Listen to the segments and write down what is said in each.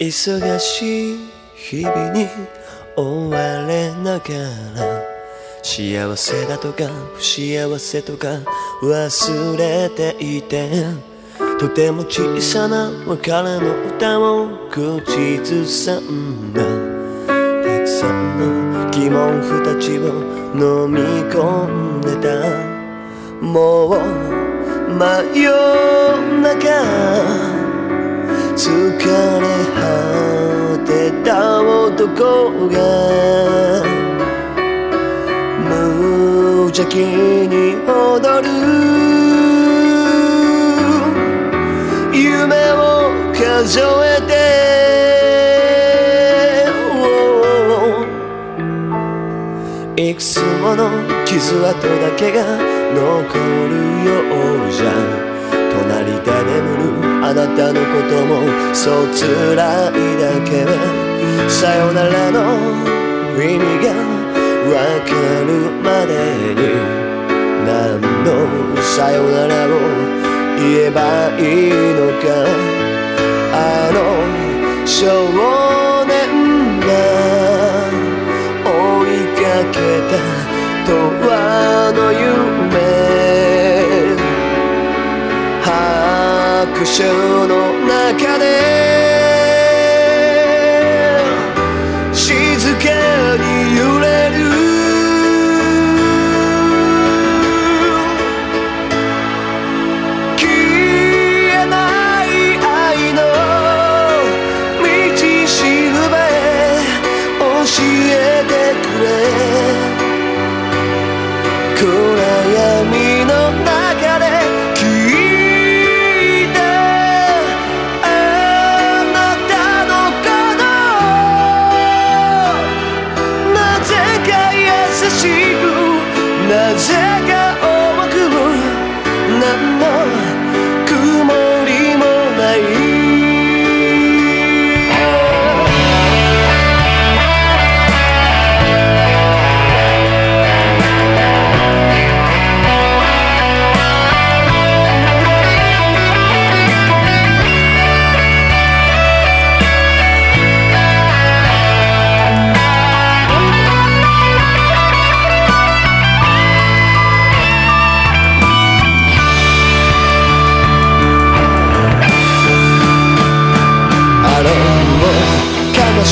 忙しい日々に追われながら幸せだとか不幸せとか忘れていてとても小さな別れの歌を口ずさんだ。たくさんの疑問符たちを飲み込んでた。もう真夜中。疲れ果てた男が無邪気に踊る夢を数えていくつもの傷跡だけが残るようじゃ。隣で眠るあなたのこともそう辛いだけさよならの意味がわかるまでに何のさよならを言えばいいのかあの少の中で静かに揺れる。消えない愛の道しるべ教えてくれ。暗闇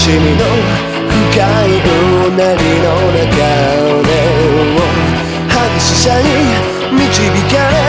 しみの深いうなりの中で激しさに導かれ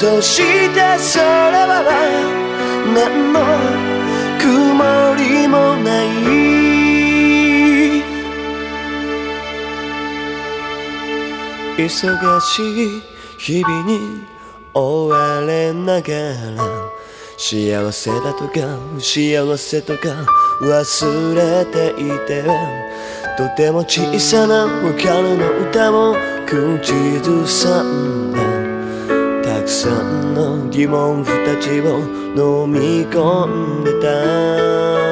そしてそれは何の曇りもない忙しい日々に追われながら幸せだとか幸せとか忘れていてとても小さな別れの歌を口ずさんださんの疑問二つを飲み込んでた。